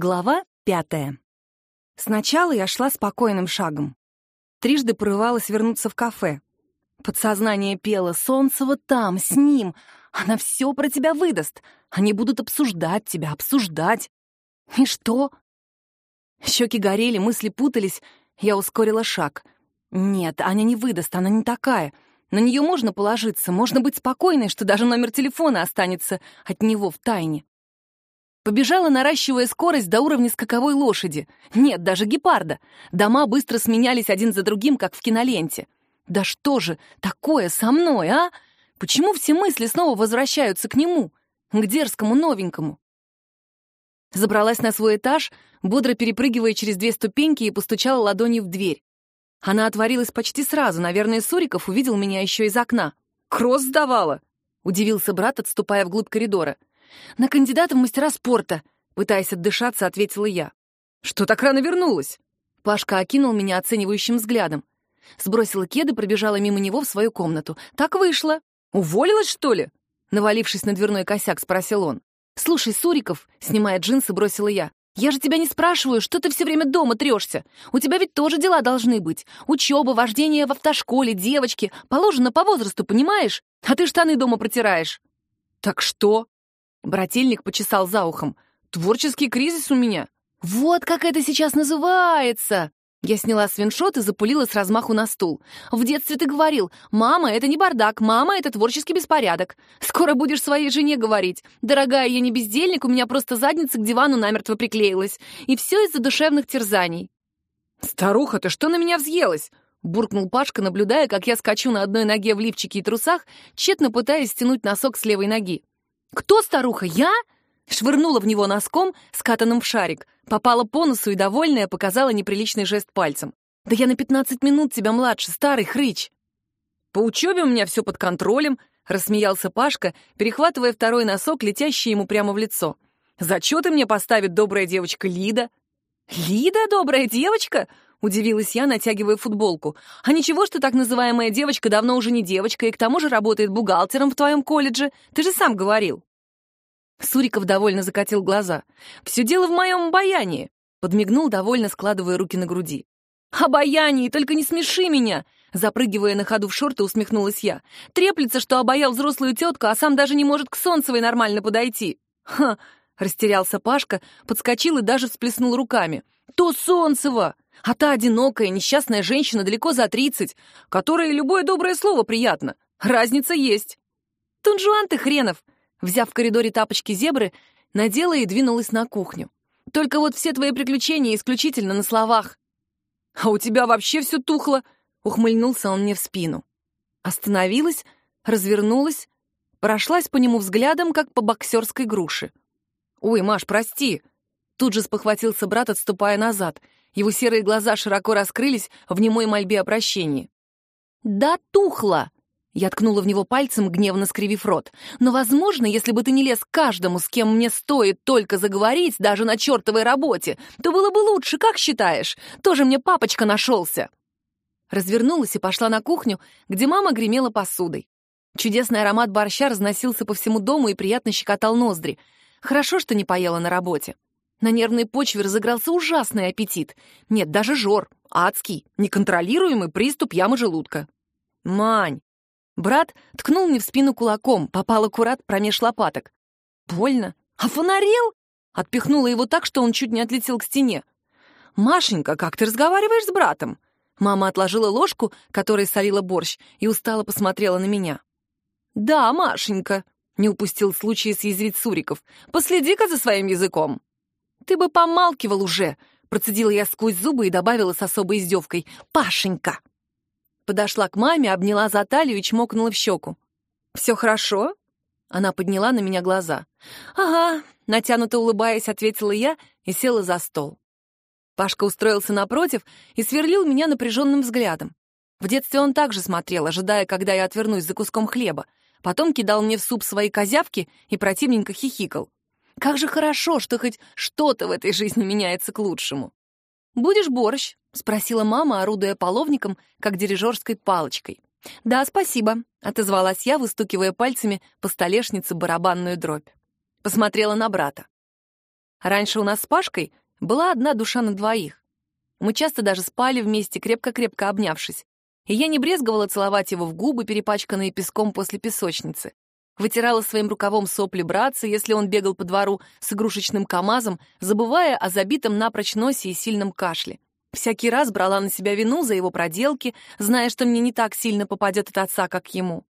Глава пятая. Сначала я шла спокойным шагом. Трижды порывалась вернуться в кафе. Подсознание пело «Солнцева там, с ним. Она все про тебя выдаст. Они будут обсуждать тебя, обсуждать». И что? Щеки горели, мысли путались. Я ускорила шаг. Нет, Аня не выдаст, она не такая. На нее можно положиться, можно быть спокойной, что даже номер телефона останется от него в тайне. Побежала, наращивая скорость до уровня скаковой лошади. Нет, даже гепарда. Дома быстро сменялись один за другим, как в киноленте. Да что же такое со мной, а? Почему все мысли снова возвращаются к нему, к дерзкому новенькому? Забралась на свой этаж, бодро перепрыгивая через две ступеньки и постучала ладонью в дверь. Она отворилась почти сразу, наверное, Суриков увидел меня еще из окна. «Кросс сдавала!» — удивился брат, отступая вглубь коридора. «На кандидата в мастера спорта», — пытаясь отдышаться, ответила я. «Что так рано вернулась?» Пашка окинул меня оценивающим взглядом. Сбросила кеды, пробежала мимо него в свою комнату. «Так вышло». «Уволилась, что ли?» Навалившись на дверной косяк, спросил он. «Слушай, Суриков», — снимая джинсы, бросила я, «я же тебя не спрашиваю, что ты все время дома трешься. У тебя ведь тоже дела должны быть. Учеба, вождение в автошколе, девочки. Положено по возрасту, понимаешь? А ты штаны дома протираешь». «Так что?» Брательник почесал за ухом. «Творческий кризис у меня». «Вот как это сейчас называется!» Я сняла свиншот и запулила с размаху на стул. «В детстве ты говорил, мама, это не бардак, мама, это творческий беспорядок. Скоро будешь своей жене говорить. Дорогая, я не бездельник, у меня просто задница к дивану намертво приклеилась. И все из-за душевных терзаний». «Старуха, ты что на меня взъелась?» — буркнул Пашка, наблюдая, как я скачу на одной ноге в лифчике и трусах, тщетно пытаясь стянуть носок с левой ноги. «Кто старуха? Я?» Швырнула в него носком, скатанным в шарик. Попала по носу и, довольная, показала неприличный жест пальцем. «Да я на пятнадцать минут тебя младше, старый хрыч!» «По учебе у меня все под контролем», — рассмеялся Пашка, перехватывая второй носок, летящий ему прямо в лицо. «Зачеты мне поставит добрая девочка Лида». «Лида, добрая девочка?» — удивилась я, натягивая футболку. «А ничего, что так называемая девочка давно уже не девочка и к тому же работает бухгалтером в твоем колледже? Ты же сам говорил». Суриков довольно закатил глаза. «Все дело в моем обаянии», — подмигнул, довольно складывая руки на груди. «Обаяние, только не смеши меня!» Запрыгивая на ходу в шорты, усмехнулась я. «Треплется, что обаял взрослую тетку, а сам даже не может к Солнцевой нормально подойти». «Ха!» — растерялся Пашка, подскочил и даже всплеснул руками. «То Солнцева! А та одинокая, несчастная женщина далеко за тридцать, которой любое доброе слово приятно. Разница есть». «Тунжуан ты хренов!» Взяв в коридоре тапочки зебры, надела и двинулась на кухню. Только вот все твои приключения исключительно на словах. «А у тебя вообще все тухло!» — ухмыльнулся он мне в спину. Остановилась, развернулась, прошлась по нему взглядом, как по боксерской груше. «Ой, Маш, прости!» Тут же спохватился брат, отступая назад. Его серые глаза широко раскрылись в немой мольбе о прощении. «Да тухло!» Я ткнула в него пальцем, гневно скривив рот. «Но, возможно, если бы ты не лез к каждому, с кем мне стоит только заговорить, даже на чертовой работе, то было бы лучше, как считаешь? Тоже мне папочка нашелся!» Развернулась и пошла на кухню, где мама гремела посудой. Чудесный аромат борща разносился по всему дому и приятно щекотал ноздри. Хорошо, что не поела на работе. На нервной почве разыгрался ужасный аппетит. Нет, даже жор. Адский. Неконтролируемый приступ ямы желудка. «Мань, Брат ткнул мне в спину кулаком, попал аккурат промеж лопаток. Больно. А фонарил? Отпихнула его так, что он чуть не отлетел к стене. «Машенька, как ты разговариваешь с братом?» Мама отложила ложку, которой солила борщ, и устало посмотрела на меня. «Да, Машенька», — не упустил случая съязвить Суриков, «последи-ка за своим языком». «Ты бы помалкивал уже», — процедила я сквозь зубы и добавила с особой издевкой. «Пашенька». Подошла к маме, обняла за талию и чмокнула в щеку. «Все хорошо?» Она подняла на меня глаза. «Ага», — натянуто улыбаясь, ответила я и села за стол. Пашка устроился напротив и сверлил меня напряженным взглядом. В детстве он также смотрел, ожидая, когда я отвернусь за куском хлеба. Потом кидал мне в суп свои козявки и противненько хихикал. Как же хорошо, что хоть что-то в этой жизни меняется к лучшему. «Будешь борщ?» — спросила мама, орудуя половником, как дирижерской палочкой. «Да, спасибо», — отозвалась я, выстукивая пальцами по столешнице барабанную дробь. Посмотрела на брата. Раньше у нас с Пашкой была одна душа на двоих. Мы часто даже спали вместе, крепко-крепко обнявшись. И я не брезговала целовать его в губы, перепачканные песком после песочницы. Вытирала своим рукавом сопли братца, если он бегал по двору с игрушечным КамАЗом, забывая о забитом напрочь носе и сильном кашле. Всякий раз брала на себя вину за его проделки, зная, что мне не так сильно попадет от отца, как ему.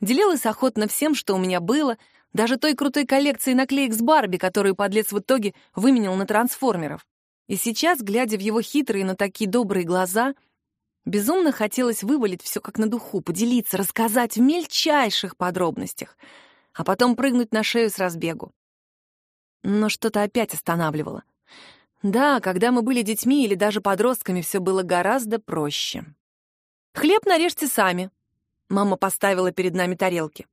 Делилась охотно всем, что у меня было, даже той крутой коллекцией наклеек с Барби, которую подлец в итоге выменил на трансформеров. И сейчас, глядя в его хитрые, но такие добрые глаза, безумно хотелось вывалить все как на духу, поделиться, рассказать в мельчайших подробностях, а потом прыгнуть на шею с разбегу. Но что-то опять останавливало. Да, когда мы были детьми или даже подростками, все было гораздо проще. «Хлеб нарежьте сами», — мама поставила перед нами тарелки.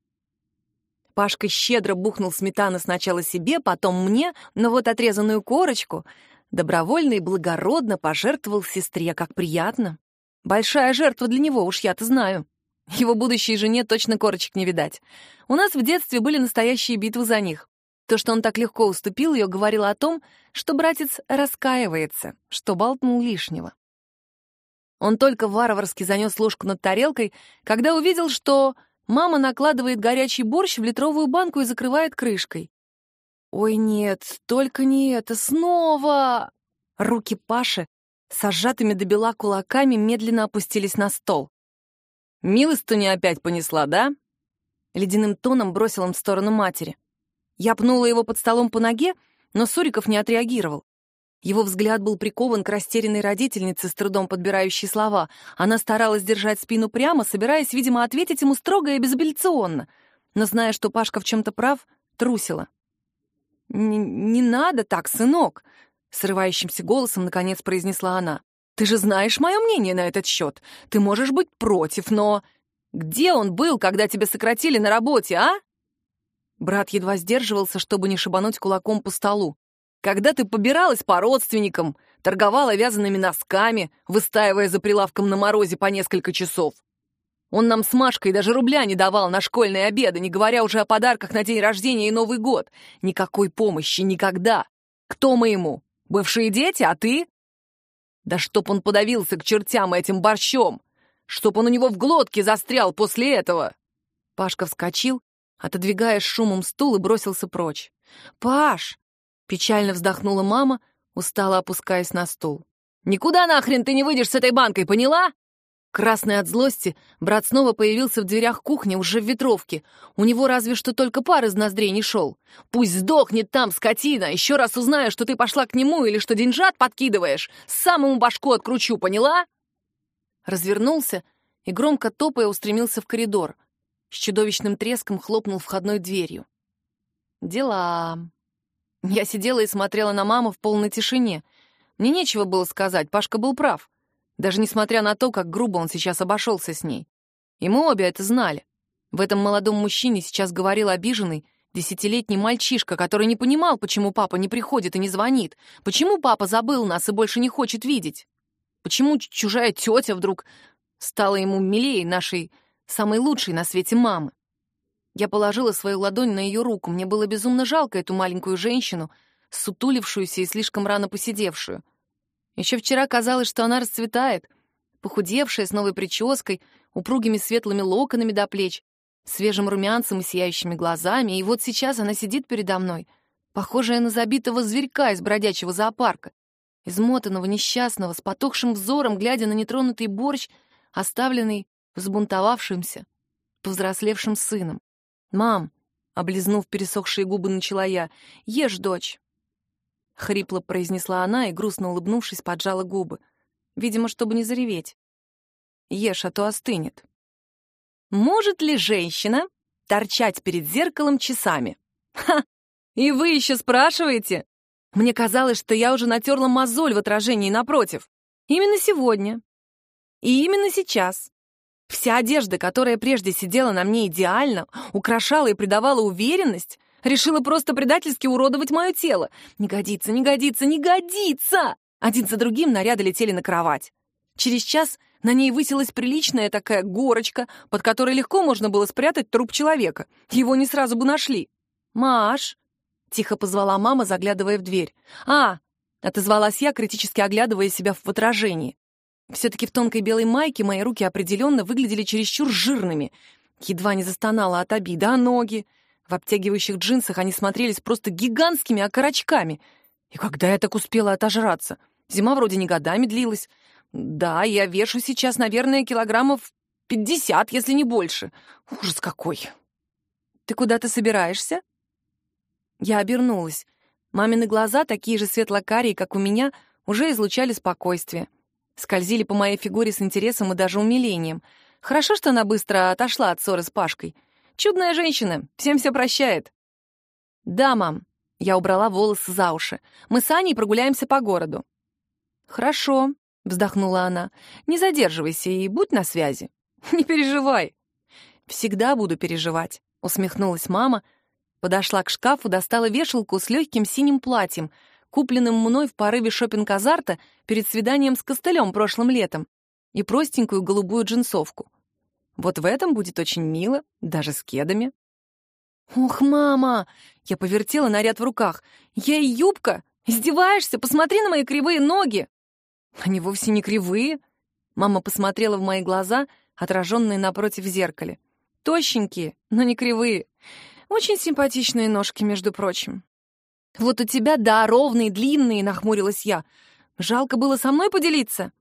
Пашка щедро бухнул сметаны сначала себе, потом мне, но вот отрезанную корочку добровольно и благородно пожертвовал сестре, как приятно. Большая жертва для него, уж я-то знаю. Его будущей жене точно корочек не видать. У нас в детстве были настоящие битвы за них. То, что он так легко уступил ее, говорило о том, что братец раскаивается, что болтнул лишнего. Он только варварски занес ложку над тарелкой, когда увидел, что мама накладывает горячий борщ в литровую банку и закрывает крышкой. «Ой, нет, только не это, снова!» Руки Паши с сжатыми до бела кулаками медленно опустились на стол. «Милостыню опять понесла, да?» Ледяным тоном бросил он в сторону матери. Я пнула его под столом по ноге, но Суриков не отреагировал. Его взгляд был прикован к растерянной родительнице, с трудом подбирающей слова. Она старалась держать спину прямо, собираясь, видимо, ответить ему строго и безапелляционно. Но, зная, что Пашка в чем-то прав, трусила. «Не надо так, сынок!» — срывающимся голосом, наконец, произнесла она. «Ты же знаешь мое мнение на этот счет. Ты можешь быть против, но... Где он был, когда тебя сократили на работе, а?» Брат едва сдерживался, чтобы не шибануть кулаком по столу. «Когда ты побиралась по родственникам, торговала вязаными носками, выстаивая за прилавком на морозе по несколько часов. Он нам с Машкой даже рубля не давал на школьные обеды, не говоря уже о подарках на день рождения и Новый год. Никакой помощи, никогда. Кто мы ему? Бывшие дети, а ты? Да чтоб он подавился к чертям этим борщом! Чтоб он у него в глотке застрял после этого!» Пашка вскочил, отодвигая шумом стул и бросился прочь. «Паш!» — печально вздохнула мама, устало опускаясь на стул. «Никуда нахрен ты не выйдешь с этой банкой, поняла?» Красный от злости, брат снова появился в дверях кухни, уже в ветровке. У него разве что только пар из ноздрей не шел. «Пусть сдохнет там, скотина! Еще раз узнаю, что ты пошла к нему или что деньжат подкидываешь, самому башку откручу, поняла?» Развернулся и, громко топая, устремился в коридор — с чудовищным треском хлопнул входной дверью. Дела. Я сидела и смотрела на маму в полной тишине. Мне нечего было сказать, Пашка был прав. Даже несмотря на то, как грубо он сейчас обошелся с ней. И мы обе это знали. В этом молодом мужчине сейчас говорил обиженный, десятилетний мальчишка, который не понимал, почему папа не приходит и не звонит, почему папа забыл нас и больше не хочет видеть, почему чужая тетя вдруг стала ему милее нашей самой лучшей на свете мамы. Я положила свою ладонь на ее руку. Мне было безумно жалко эту маленькую женщину, сутулившуюся и слишком рано посидевшую. Еще вчера казалось, что она расцветает, похудевшая, с новой прической, упругими светлыми локонами до плеч, свежим румянцем и сияющими глазами, и вот сейчас она сидит передо мной, похожая на забитого зверька из бродячего зоопарка, измотанного, несчастного, с потухшим взором, глядя на нетронутый борщ, оставленный взбунтовавшимся, повзрослевшим сыном. «Мам!» — облизнув пересохшие губы, начала я. «Ешь, дочь!» Хрипло произнесла она и, грустно улыбнувшись, поджала губы. Видимо, чтобы не зареветь. «Ешь, а то остынет». «Может ли женщина торчать перед зеркалом часами?» «Ха! И вы еще спрашиваете?» Мне казалось, что я уже натерла мозоль в отражении напротив. Именно сегодня. И именно сейчас Вся одежда, которая прежде сидела на мне идеально, украшала и придавала уверенность, решила просто предательски уродовать мое тело. Не годится, не годится, не годится! Один за другим наряды летели на кровать. Через час на ней высилась приличная такая горочка, под которой легко можно было спрятать труп человека. Его не сразу бы нашли. «Маш!» — тихо позвала мама, заглядывая в дверь. «А!» — отозвалась я, критически оглядывая себя в отражении. Все-таки в тонкой белой майке мои руки определенно выглядели чересчур жирными. Едва не застонала от обиды, а ноги? В обтягивающих джинсах они смотрелись просто гигантскими окорочками. И когда я так успела отожраться? Зима вроде не годами длилась. Да, я вешу сейчас, наверное, килограммов пятьдесят, если не больше. Ужас какой. Ты куда-то собираешься? Я обернулась. Мамины глаза, такие же светло-карие, как у меня, уже излучали спокойствие. Скользили по моей фигуре с интересом и даже умилением. Хорошо, что она быстро отошла от ссоры с Пашкой. Чудная женщина, всем все прощает. «Да, мам», — я убрала волосы за уши. «Мы с Аней прогуляемся по городу». «Хорошо», — вздохнула она. «Не задерживайся и будь на связи». «Не переживай». «Всегда буду переживать», — усмехнулась мама, подошла к шкафу, достала вешалку с легким синим платьем, купленным мной в порыве шопинг-азарта перед свиданием с костылем прошлым летом, и простенькую голубую джинсовку. Вот в этом будет очень мило, даже с кедами. «Ох, мама!» — я повертела наряд в руках. «Ей юбка! Издеваешься? Посмотри на мои кривые ноги!» «Они вовсе не кривые!» Мама посмотрела в мои глаза, отраженные напротив в зеркале. «Тощенькие, но не кривые. Очень симпатичные ножки, между прочим». «Вот у тебя, да, ровные, длинные», — нахмурилась я. «Жалко было со мной поделиться?»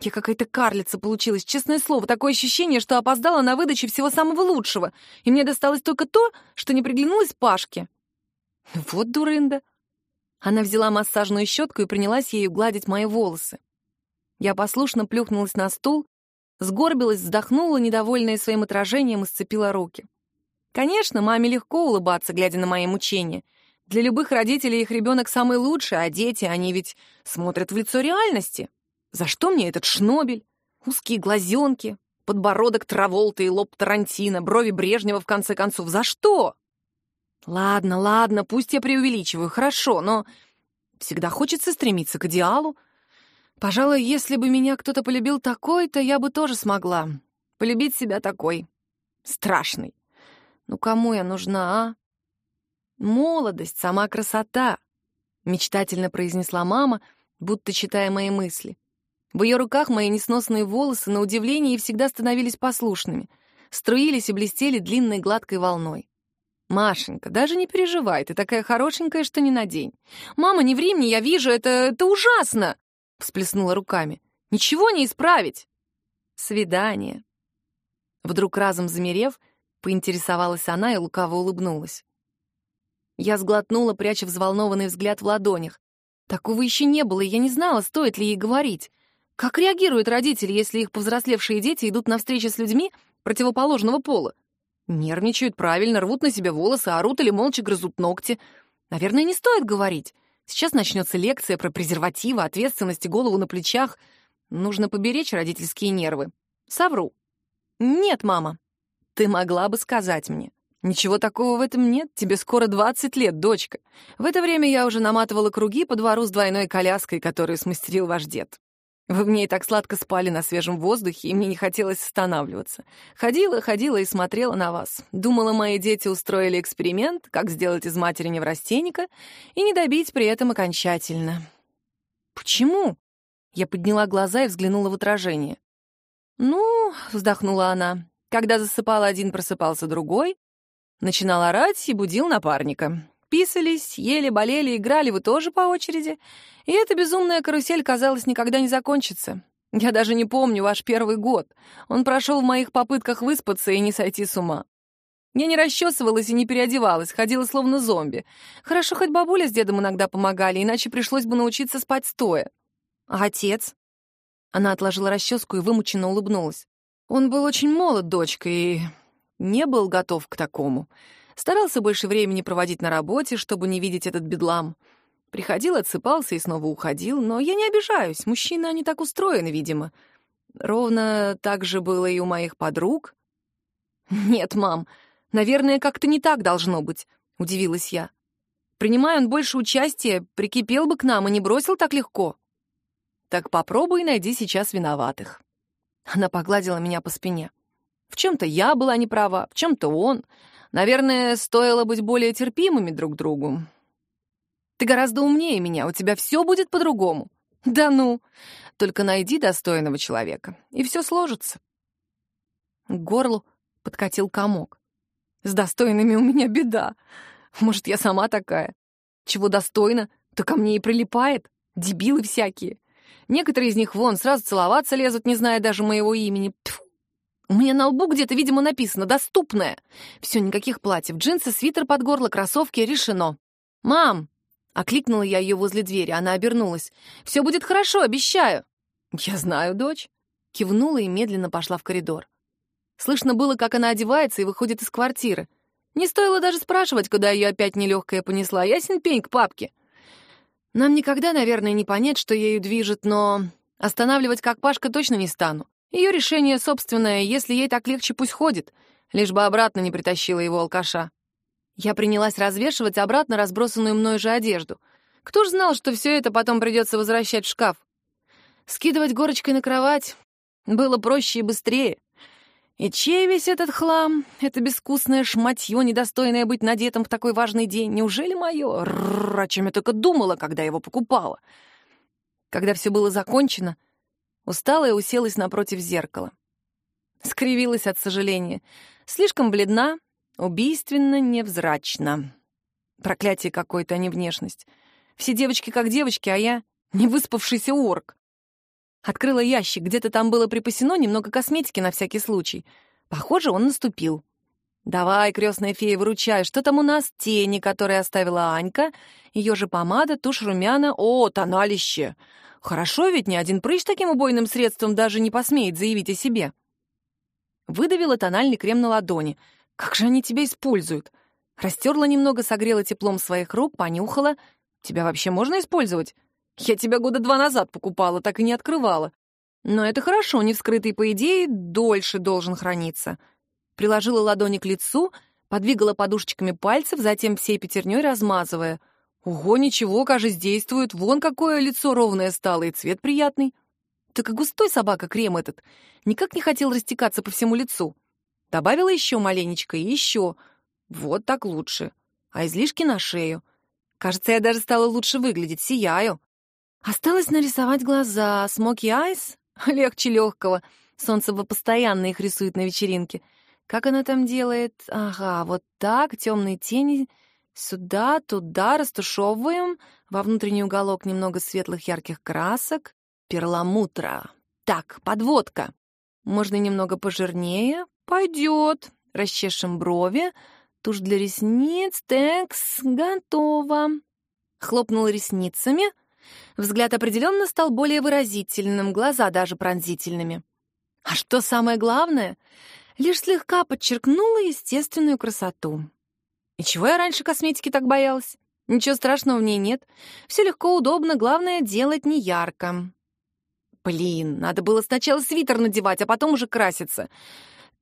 Я какая-то карлица получилась, честное слово. Такое ощущение, что опоздала на выдачу всего самого лучшего, и мне досталось только то, что не приглянулось Пашке. Вот дурында. Она взяла массажную щетку и принялась ею гладить мои волосы. Я послушно плюхнулась на стул, сгорбилась, вздохнула, недовольная своим отражением, и сцепила руки. Конечно, маме легко улыбаться, глядя на мои мучения. Для любых родителей их ребенок самый лучший, а дети, они ведь смотрят в лицо реальности. За что мне этот шнобель? Узкие глазенки, подбородок Траволта и лоб Тарантино, брови Брежнева, в конце концов. За что? Ладно, ладно, пусть я преувеличиваю, хорошо, но всегда хочется стремиться к идеалу. Пожалуй, если бы меня кто-то полюбил такой, то я бы тоже смогла. Полюбить себя такой. Страшный. Ну кому я нужна, а? Молодость, сама красота, мечтательно произнесла мама, будто читая мои мысли. В ее руках мои несносные волосы, на удивление, всегда становились послушными, струились и блестели длинной гладкой волной. «Машенька, даже не переживай, ты такая хорошенькая, что не на день. Мама, не ври мне, я вижу, это, это ужасно!» — всплеснула руками. «Ничего не исправить!» «Свидание!» Вдруг разом замерев, поинтересовалась она и лукаво улыбнулась. Я сглотнула, пряча взволнованный взгляд в ладонях. Такого еще не было, и я не знала, стоит ли ей говорить. Как реагируют родители, если их повзрослевшие дети идут на встречи с людьми противоположного пола? Нервничают, правильно, рвут на себе волосы, орут или молча грызут ногти. Наверное, не стоит говорить. Сейчас начнется лекция про презервативы, ответственность и голову на плечах. Нужно поберечь родительские нервы. Совру. Нет, мама. Ты могла бы сказать мне. Ничего такого в этом нет. Тебе скоро 20 лет, дочка. В это время я уже наматывала круги по двору с двойной коляской, которую смастерил ваш дед. Вы в ней так сладко спали на свежем воздухе, и мне не хотелось останавливаться. Ходила, ходила и смотрела на вас. Думала, мои дети устроили эксперимент, как сделать из матери неврастенника и не добить при этом окончательно. «Почему?» Я подняла глаза и взглянула в отражение. «Ну», — вздохнула она, — «когда засыпал один, просыпался другой, начинал орать и будил напарника. Писались, ели, болели, играли вы тоже по очереди. И эта безумная карусель, казалось, никогда не закончится. Я даже не помню ваш первый год. Он прошел в моих попытках выспаться и не сойти с ума. Я не расчесывалась и не переодевалась, ходила словно зомби. Хорошо, хоть бабуля с дедом иногда помогали, иначе пришлось бы научиться спать стоя. А отец? Она отложила расческу и вымученно улыбнулась. Он был очень молод, дочка, и не был готов к такому. Старался больше времени проводить на работе, чтобы не видеть этот бедлам. Приходил, отсыпался и снова уходил, но я не обижаюсь, мужчины, они так устроены, видимо. Ровно так же было и у моих подруг. «Нет, мам, наверное, как-то не так должно быть», — удивилась я. «Принимая он больше участия, прикипел бы к нам и не бросил так легко». «Так попробуй найди сейчас виноватых». Она погладила меня по спине. В чем-то я была неправа, в чем-то он. Наверное, стоило быть более терпимыми друг другу. Ты гораздо умнее меня, у тебя все будет по-другому. Да ну, только найди достойного человека, и все сложится. К горлу подкатил комок. С достойными у меня беда. Может, я сама такая. Чего достойна, то ко мне и прилипает. Дебилы всякие. Некоторые из них вон сразу целоваться лезут, не зная даже моего имени. Тьфу. У меня на лбу где-то, видимо, написано «доступное». Все, никаких платьев, джинсы, свитер под горло, кроссовки, решено. «Мам!» — окликнула я ее возле двери, она обернулась. «Все будет хорошо, обещаю». «Я знаю, дочь». Кивнула и медленно пошла в коридор. Слышно было, как она одевается и выходит из квартиры. Не стоило даже спрашивать, куда ее опять нелегкая понесла. Ясен пень к папке. Нам никогда, наверное, не понять, что ею движет, но останавливать как Пашка точно не стану. Ее решение собственное, если ей так легче, пусть ходит, лишь бы обратно не притащила его алкаша. Я принялась развешивать обратно разбросанную мной же одежду. Кто ж знал, что все это потом придется возвращать в шкаф? Скидывать горочкой на кровать было проще и быстрее. И чей весь этот хлам, это безвкусное шматье, недостойное быть надетым в такой важный день? Неужели мое? Рррр, о чем я только думала, когда его покупала. Когда все было закончено, устала и уселась напротив зеркала. Скривилась от сожаления. Слишком бледна, убийственно невзрачна. Проклятие какое-то, а не внешность. Все девочки как девочки, а я — невыспавшийся орк. Открыла ящик, где-то там было припасено немного косметики на всякий случай. Похоже, он наступил. «Давай, крестная фея, выручай, что там у нас? Тени, которые оставила Анька, ее же помада, тушь румяна, о, тоналище! Хорошо, ведь ни один прыщ таким убойным средством даже не посмеет заявить о себе». Выдавила тональный крем на ладони. «Как же они тебя используют?» Растерла немного, согрела теплом своих рук, понюхала. «Тебя вообще можно использовать?» Я тебя года два назад покупала, так и не открывала. Но это хорошо, не вскрытый, по идее, дольше должен храниться. Приложила ладони к лицу, подвигала подушечками пальцев, затем всей пятерней размазывая. Ого, ничего, кажется, действует. Вон какое лицо ровное стало, и цвет приятный. Так и густой собака крем этот. Никак не хотел растекаться по всему лицу. Добавила еще маленечко и еще. Вот так лучше. А излишки на шею. Кажется, я даже стала лучше выглядеть, сияю. Осталось нарисовать глаза. Смоки айс? Легче легкого. Солнцева постоянно их рисует на вечеринке. Как она там делает? Ага, вот так, темные тени. Сюда, туда, растушевываем. Во внутренний уголок немного светлых ярких красок. Перламутра. Так, подводка. Можно немного пожирнее. Пойдет. Расчешем брови. Тушь для ресниц. Текс. Готово. Хлопнула ресницами — Взгляд определенно стал более выразительным, глаза даже пронзительными. А что самое главное? Лишь слегка подчеркнула естественную красоту. И чего я раньше косметики так боялась? Ничего страшного в ней нет. Все легко, удобно, главное — делать не ярко. Блин, надо было сначала свитер надевать, а потом уже краситься.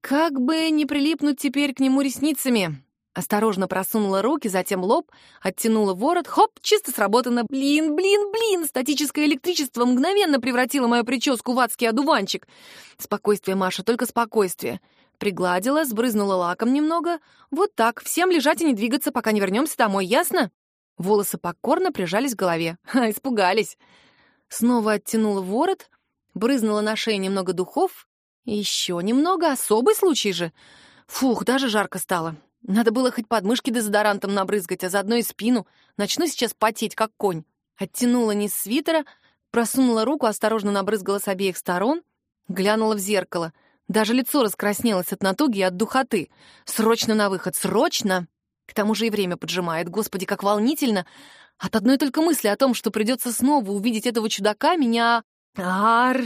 Как бы не прилипнуть теперь к нему ресницами. Осторожно просунула руки, затем лоб, оттянула ворот. Хоп, чисто сработано. Блин, блин, блин! Статическое электричество мгновенно превратило мою прическу в адский одуванчик. Спокойствие, Маша, только спокойствие. Пригладила, сбрызнула лаком немного. Вот так, всем лежать и не двигаться, пока не вернемся домой, ясно? Волосы покорно прижались к голове. Ха, испугались. Снова оттянула ворот, брызнула на шею немного духов. Еще немного, особый случай же. Фух, даже жарко стало. Надо было хоть подмышки дезодорантом набрызгать, а заодно и спину. Начну сейчас потеть, как конь. Оттянула низ свитера, просунула руку, осторожно набрызгала с обеих сторон, глянула в зеркало. Даже лицо раскраснелось от натуги и от духоты. Срочно на выход, срочно! К тому же и время поджимает. Господи, как волнительно! От одной только мысли о том, что придется снова увидеть этого чудака, меня... Ар...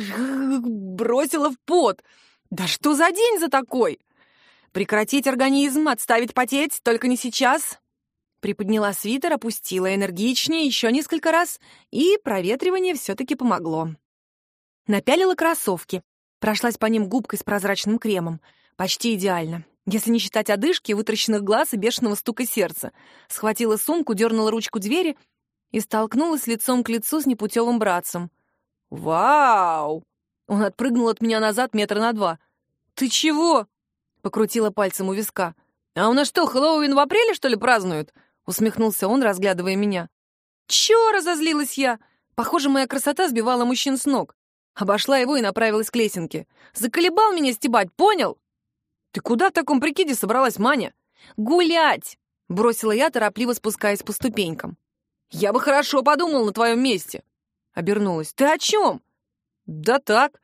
бросило в пот. Да что за день за такой? «Прекратить организм, отставить потеть, только не сейчас!» Приподняла свитер, опустила энергичнее еще несколько раз, и проветривание все-таки помогло. Напялила кроссовки, прошлась по ним губкой с прозрачным кремом. Почти идеально, если не считать одышки, вытращенных глаз и бешеного стука сердца. Схватила сумку, дернула ручку двери и столкнулась лицом к лицу с непутевым братцем. «Вау!» Он отпрыгнул от меня назад метра на два. «Ты чего?» покрутила пальцем у виска. «А у нас что, Хэллоуин в апреле, что ли, празднуют?» — усмехнулся он, разглядывая меня. «Чё?» — разозлилась я. Похоже, моя красота сбивала мужчин с ног. Обошла его и направилась к лесенке. «Заколебал меня стебать, понял?» «Ты куда в таком прикиде собралась, Маня?» «Гулять!» — бросила я, торопливо спускаясь по ступенькам. «Я бы хорошо подумал на твоем месте!» Обернулась. «Ты о чем?» «Да так!»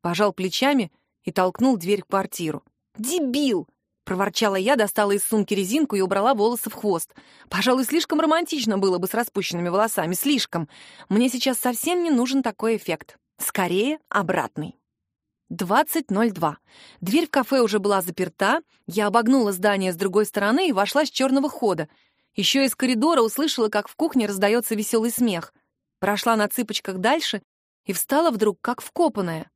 Пожал плечами и толкнул дверь в квартиру. «Дебил!» — проворчала я, достала из сумки резинку и убрала волосы в хвост. Пожалуй, слишком романтично было бы с распущенными волосами. Слишком. Мне сейчас совсем не нужен такой эффект. Скорее, обратный. 20.02. Дверь в кафе уже была заперта, я обогнула здание с другой стороны и вошла с черного хода. Еще из коридора услышала, как в кухне раздается веселый смех. Прошла на цыпочках дальше и встала вдруг, как вкопанная.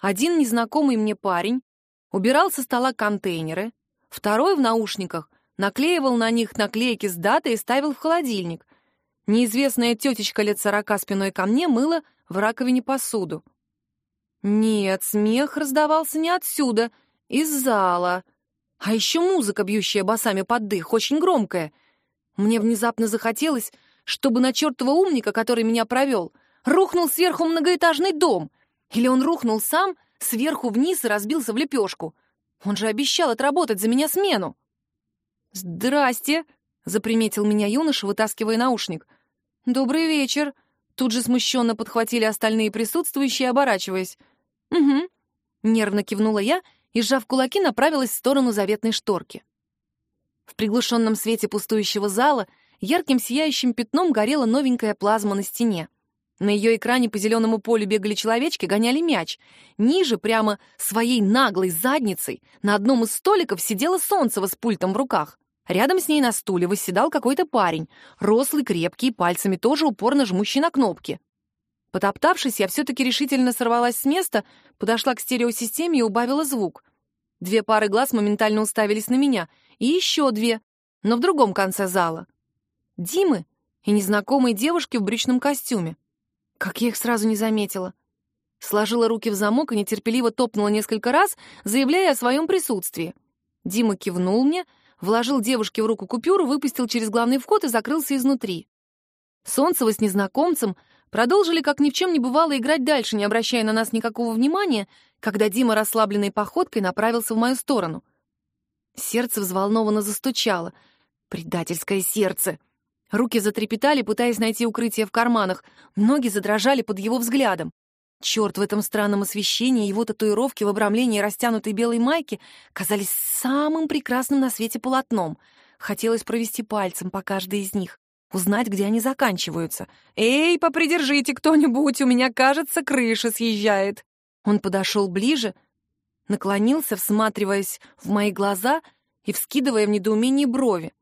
Один незнакомый мне парень убирал со стола контейнеры, второй в наушниках наклеивал на них наклейки с датой и ставил в холодильник. Неизвестная тетечка лет сорока спиной ко мне мыла в раковине посуду. Нет, смех раздавался не отсюда, из зала. А еще музыка, бьющая басами под дых, очень громкая. Мне внезапно захотелось, чтобы на чертова умника, который меня провел, рухнул сверху многоэтажный дом. Или он рухнул сам сверху вниз и разбился в лепешку. Он же обещал отработать за меня смену. «Здрасте», — заприметил меня юноша, вытаскивая наушник. «Добрый вечер», — тут же смущенно подхватили остальные присутствующие, оборачиваясь. «Угу», — нервно кивнула я и, сжав кулаки, направилась в сторону заветной шторки. В приглушенном свете пустующего зала ярким сияющим пятном горела новенькая плазма на стене. На ее экране по зеленому полю бегали человечки, гоняли мяч. Ниже, прямо своей наглой задницей, на одном из столиков сидела Солнцева с пультом в руках. Рядом с ней на стуле восседал какой-то парень, рослый, крепкий, пальцами тоже упорно жмущий на кнопки. Потоптавшись, я все-таки решительно сорвалась с места, подошла к стереосистеме и убавила звук. Две пары глаз моментально уставились на меня, и еще две, но в другом конце зала. Димы и незнакомой девушки в брючном костюме. Как я их сразу не заметила. Сложила руки в замок и нетерпеливо топнула несколько раз, заявляя о своем присутствии. Дима кивнул мне, вложил девушке в руку купюру, выпустил через главный вход и закрылся изнутри. Солнцева с незнакомцем продолжили, как ни в чем не бывало, играть дальше, не обращая на нас никакого внимания, когда Дима расслабленной походкой направился в мою сторону. Сердце взволнованно застучало. Предательское сердце. Руки затрепетали, пытаясь найти укрытие в карманах, ноги задрожали под его взглядом. Черт, в этом странном освещении его татуировки в обрамлении растянутой белой майки казались самым прекрасным на свете полотном. Хотелось провести пальцем по каждой из них узнать, где они заканчиваются. «Эй, попридержите кто-нибудь, у меня, кажется, крыша съезжает». Он подошел ближе, наклонился, всматриваясь в мои глаза и вскидывая в недоумении брови.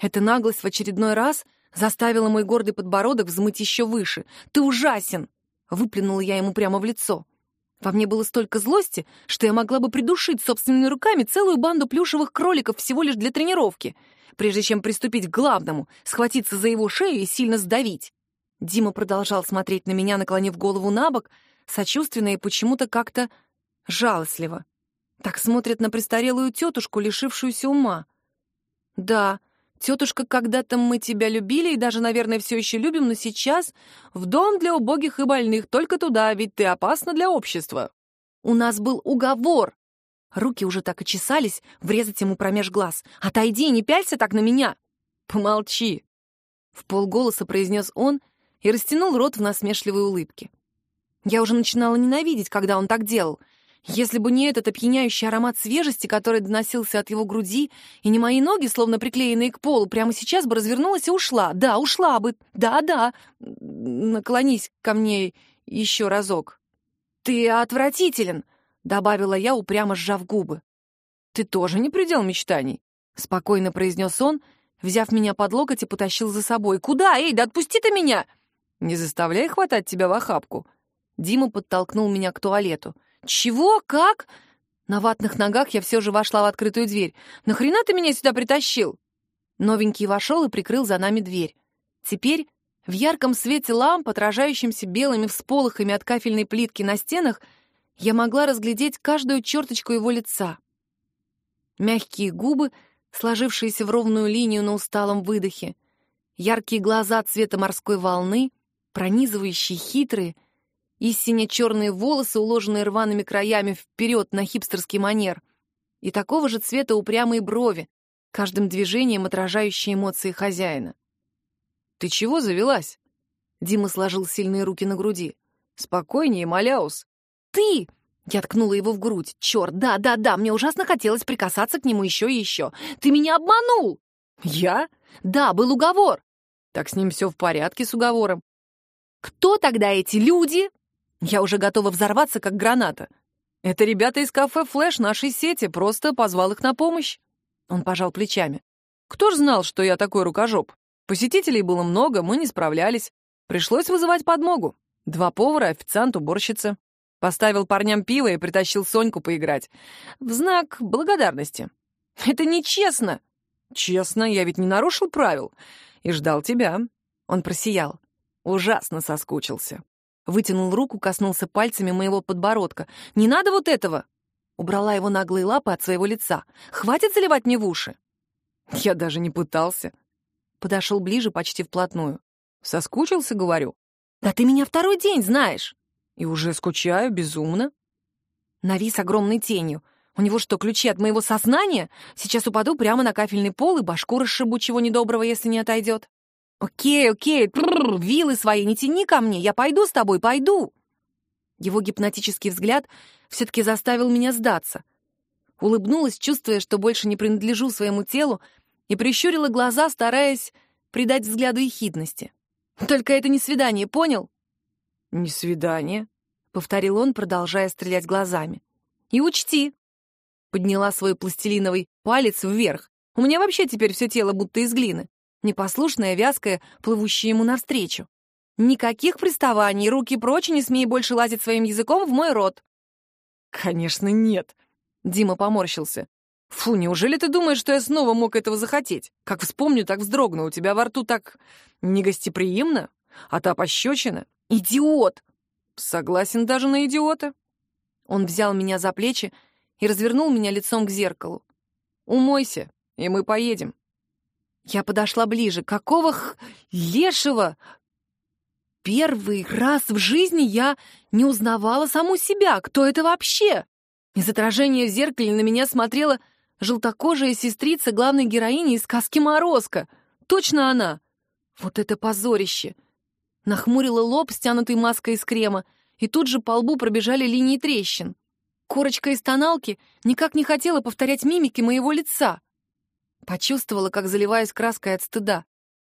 Эта наглость в очередной раз заставила мой гордый подбородок взмыть еще выше. «Ты ужасен!» — выплюнула я ему прямо в лицо. Во мне было столько злости, что я могла бы придушить собственными руками целую банду плюшевых кроликов всего лишь для тренировки — прежде чем приступить к главному, схватиться за его шею и сильно сдавить. Дима продолжал смотреть на меня, наклонив голову на бок, сочувственно и почему-то как-то жалостливо. Так смотрят на престарелую тетушку, лишившуюся ума. Да, тетушка, когда-то мы тебя любили и даже, наверное, все еще любим, но сейчас в дом для убогих и больных, только туда, ведь ты опасна для общества. У нас был уговор, Руки уже так и чесались врезать ему промеж глаз. «Отойди, не пялься так на меня!» «Помолчи!» В полголоса произнес он и растянул рот в насмешливой улыбке. Я уже начинала ненавидеть, когда он так делал. Если бы не этот опьяняющий аромат свежести, который доносился от его груди, и не мои ноги, словно приклеенные к полу, прямо сейчас бы развернулась и ушла. Да, ушла бы. Да-да. Наклонись ко мне еще разок. Ты отвратителен, — добавила я, упрямо сжав губы. «Ты тоже не предел мечтаний», — спокойно произнес он, взяв меня под локоть и потащил за собой. «Куда? Эй, да отпусти ты меня!» «Не заставляй хватать тебя в охапку». Дима подтолкнул меня к туалету. «Чего? Как?» На ватных ногах я все же вошла в открытую дверь. «Нахрена ты меня сюда притащил?» Новенький вошел и прикрыл за нами дверь. Теперь в ярком свете ламп, отражающимся белыми всполохами от кафельной плитки на стенах, я могла разглядеть каждую черточку его лица. Мягкие губы, сложившиеся в ровную линию на усталом выдохе, Яркие глаза цвета морской волны, пронизывающие хитрые, и сине-черные волосы, уложенные рваными краями вперед на хипстерский манер, и такого же цвета упрямые брови, каждым движением отражающие эмоции хозяина. «Ты чего завелась?» Дима сложил сильные руки на груди. «Спокойнее, Маляус». «Ты!» Я ткнула его в грудь. «Черт, да, да, да, мне ужасно хотелось прикасаться к нему еще и еще. Ты меня обманул!» «Я?» «Да, был уговор». «Так с ним все в порядке с уговором». «Кто тогда эти люди?» Я уже готова взорваться, как граната. «Это ребята из кафе «Флэш» нашей сети, просто позвал их на помощь». Он пожал плечами. «Кто ж знал, что я такой рукожоп? Посетителей было много, мы не справлялись. Пришлось вызывать подмогу. Два повара, официант, уборщица. Поставил парням пиво и притащил Соньку поиграть. В знак благодарности. Это нечестно. Честно, я ведь не нарушил правил. И ждал тебя. Он просиял. Ужасно соскучился. Вытянул руку, коснулся пальцами моего подбородка. «Не надо вот этого!» Убрала его наглые лапы от своего лица. «Хватит заливать мне в уши!» Я даже не пытался. Подошел ближе, почти вплотную. Соскучился, говорю. «Да ты меня второй день знаешь!» И уже скучаю безумно. Навис огромной тенью. У него что, ключи от моего сознания? Сейчас упаду прямо на кафельный пол и башку расшибу чего недоброго, если не отойдет. Окей, окей, тррр, вилы свои не тяни ко мне, я пойду с тобой, пойду. Его гипнотический взгляд все-таки заставил меня сдаться. Улыбнулась, чувствуя, что больше не принадлежу своему телу, и прищурила глаза, стараясь придать взгляду ехидности. Только это не свидание, понял? «Не свидание», — повторил он, продолжая стрелять глазами. «И учти!» Подняла свой пластилиновый палец вверх. «У меня вообще теперь все тело будто из глины. Непослушное, вязкое, плывущее ему навстречу. Никаких приставаний, руки прочь, не смей больше лазить своим языком в мой рот». «Конечно, нет», — Дима поморщился. «Фу, неужели ты думаешь, что я снова мог этого захотеть? Как вспомню, так вздрогну. У тебя во рту так негостеприимно, а та пощечина. «Идиот!» «Согласен даже на идиота». Он взял меня за плечи и развернул меня лицом к зеркалу. «Умойся, и мы поедем». Я подошла ближе. «Какого х... лешего?» Первый раз в жизни я не узнавала саму себя. Кто это вообще? Из отражения в зеркале на меня смотрела желтокожая сестрица главной героини из сказки «Морозко». Точно она. Вот это позорище! Нахмурила лоб, стянутый маской из крема, и тут же по лбу пробежали линии трещин. Корочка из тоналки никак не хотела повторять мимики моего лица. Почувствовала, как заливаюсь краской от стыда.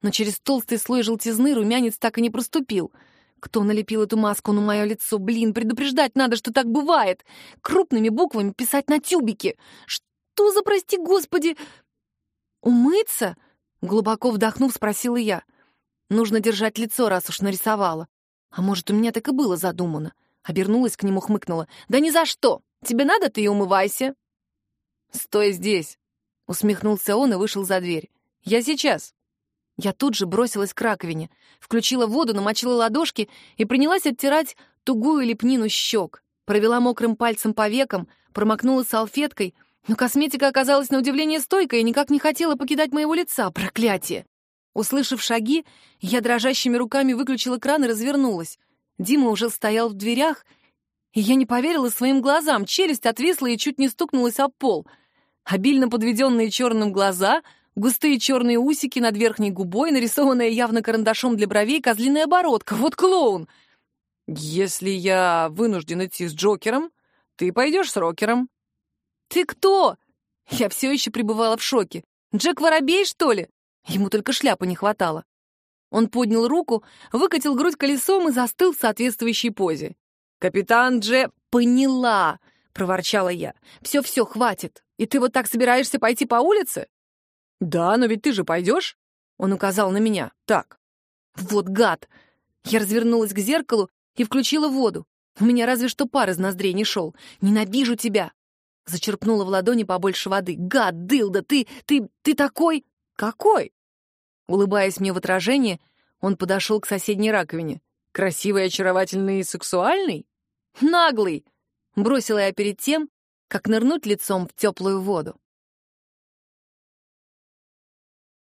Но через толстый слой желтизны румянец так и не проступил. Кто налепил эту маску на мое лицо? Блин, предупреждать надо, что так бывает. Крупными буквами писать на тюбике. Что за, прости господи... Умыться? Глубоко вдохнув, спросила я. Нужно держать лицо, раз уж нарисовала. А может, у меня так и было задумано. Обернулась к нему, хмыкнула. «Да ни за что! Тебе надо, ты и умывайся!» «Стой здесь!» Усмехнулся он и вышел за дверь. «Я сейчас!» Я тут же бросилась к раковине, включила воду, намочила ладошки и принялась оттирать тугую лепнину щек. Провела мокрым пальцем по векам, промокнула салфеткой, но косметика оказалась на удивление стойкой и никак не хотела покидать моего лица. Проклятие! Услышав шаги, я дрожащими руками выключила кран и развернулась. Дима уже стоял в дверях, и я не поверила своим глазам. Челюсть отвисла и чуть не стукнулась об пол. Обильно подведенные черным глаза, густые черные усики над верхней губой, нарисованная явно карандашом для бровей козлиная бородка. Вот клоун! «Если я вынужден идти с Джокером, ты пойдешь с Рокером». «Ты кто?» Я все еще пребывала в шоке. «Джек Воробей, что ли?» Ему только шляпы не хватало. Он поднял руку, выкатил грудь колесом и застыл в соответствующей позе. «Капитан Дже...» «Поняла!» — проворчала я. «Все-все, хватит. И ты вот так собираешься пойти по улице?» «Да, но ведь ты же пойдешь?» Он указал на меня. «Так». «Вот гад!» Я развернулась к зеркалу и включила воду. У меня разве что пар из ноздрей не шел. «Ненавижу тебя!» Зачерпнула в ладони побольше воды. «Гад, дылда, ты, ты, ты такой...» «Какой?» Улыбаясь мне в отражение, он подошел к соседней раковине. «Красивый, очаровательный и сексуальный?» «Наглый!» — бросила я перед тем, как нырнуть лицом в теплую воду.